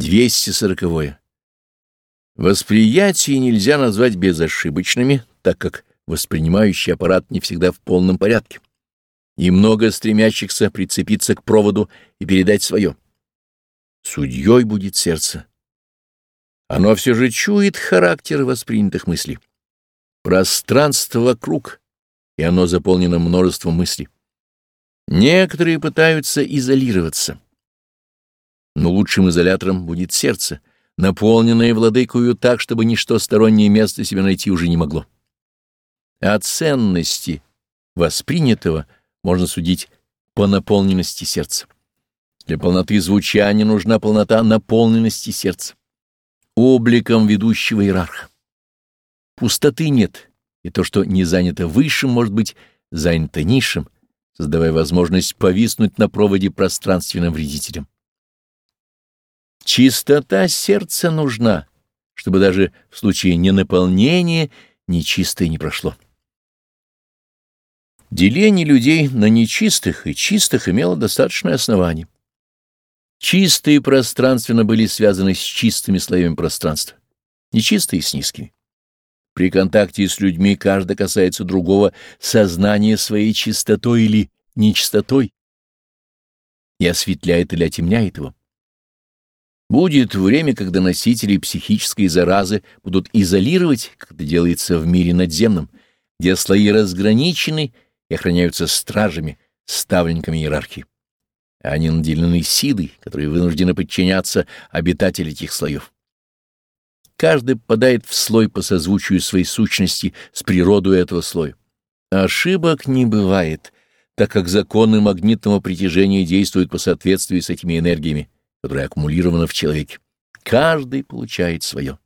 240. -е. Восприятие нельзя назвать безошибочными, так как воспринимающий аппарат не всегда в полном порядке, и много стремящихся прицепиться к проводу и передать свое. Судьей будет сердце. Оно все же чует характер воспринятых мыслей. Пространство вокруг, и оно заполнено множеством мыслей. Некоторые пытаются изолироваться. Но лучшим изолятором будет сердце, наполненное владыкою так, чтобы ничто стороннее место себе найти уже не могло. О ценности воспринятого можно судить по наполненности сердца. Для полноты звучания нужна полнота наполненности сердца, обликом ведущего иерарха. Пустоты нет, и то, что не занято высшим, может быть занято низшим, создавая возможность повиснуть на проводе пространственным вредителем. Чистота сердца нужна, чтобы даже в случае ненаполнения нечистое не прошло. Деление людей на нечистых и чистых имело достаточное основание. Чистые пространственно были связаны с чистыми слоями пространства, нечистые с низкими. При контакте с людьми каждый касается другого сознания своей чистотой или нечистотой и осветляет или отемняет его. Будет время, когда носители психической заразы будут изолировать, как это делается в мире надземном, где слои разграничены и охраняются стражами, ставленниками иерархии. Они наделены силой, которой вынуждены подчиняться обитатели этих слоев. Каждый попадает в слой по созвучию своей сущности с природой этого слоя. Ошибок не бывает, так как законы магнитного притяжения действуют по соответствию с этими энергиями, которые аккумулированы в человеке. Каждый получает свое.